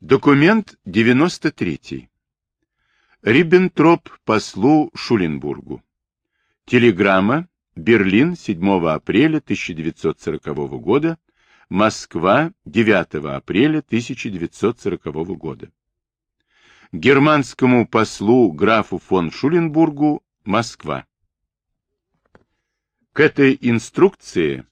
Документ 93. Риббентроп послу Шуленбургу. Телеграмма. Берлин, 7 апреля 1940 года. Москва, 9 апреля 1940 года. Германскому послу графу фон Шуленбургу, Москва. К этой инструкции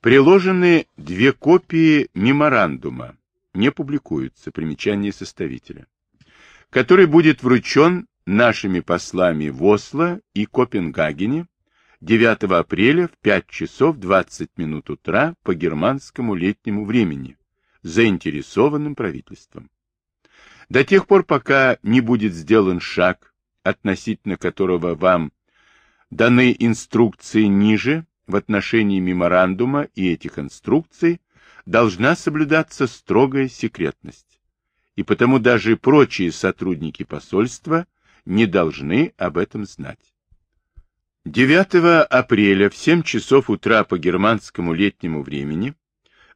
приложены две копии меморандума, не публикуются, примечание составителя, который будет вручен нашими послами в Осло и Копенгагене 9 апреля в 5 часов 20 минут утра по германскому летнему времени заинтересованным правительством. До тех пор, пока не будет сделан шаг, относительно которого вам даны инструкции ниже в отношении меморандума и этих инструкций, должна соблюдаться строгая секретность, и потому даже прочие сотрудники посольства не должны об этом знать. 9 апреля в 7 часов утра по германскому летнему времени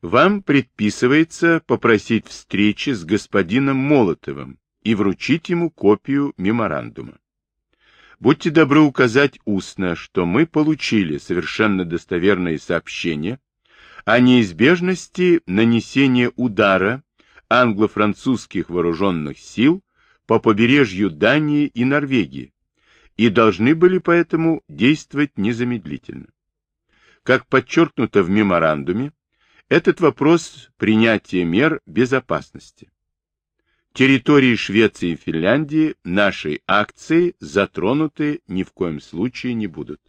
вам предписывается попросить встречи с господином Молотовым и вручить ему копию меморандума. Будьте добры указать устно, что мы получили совершенно достоверные сообщения о неизбежности нанесения удара англо-французских вооруженных сил по побережью Дании и Норвегии и должны были поэтому действовать незамедлительно. Как подчеркнуто в меморандуме, этот вопрос принятия мер безопасности. Территории Швеции и Финляндии нашей акции затронуты ни в коем случае не будут.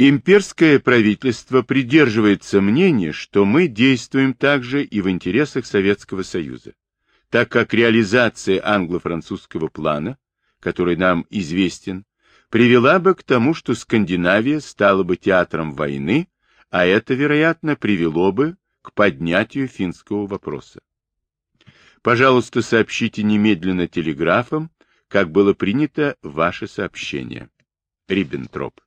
Имперское правительство придерживается мнения, что мы действуем также и в интересах Советского Союза, так как реализация англо-французского плана, который нам известен, привела бы к тому, что Скандинавия стала бы театром войны, а это, вероятно, привело бы к поднятию финского вопроса. Пожалуйста, сообщите немедленно телеграфом, как было принято ваше сообщение. Риббентроп.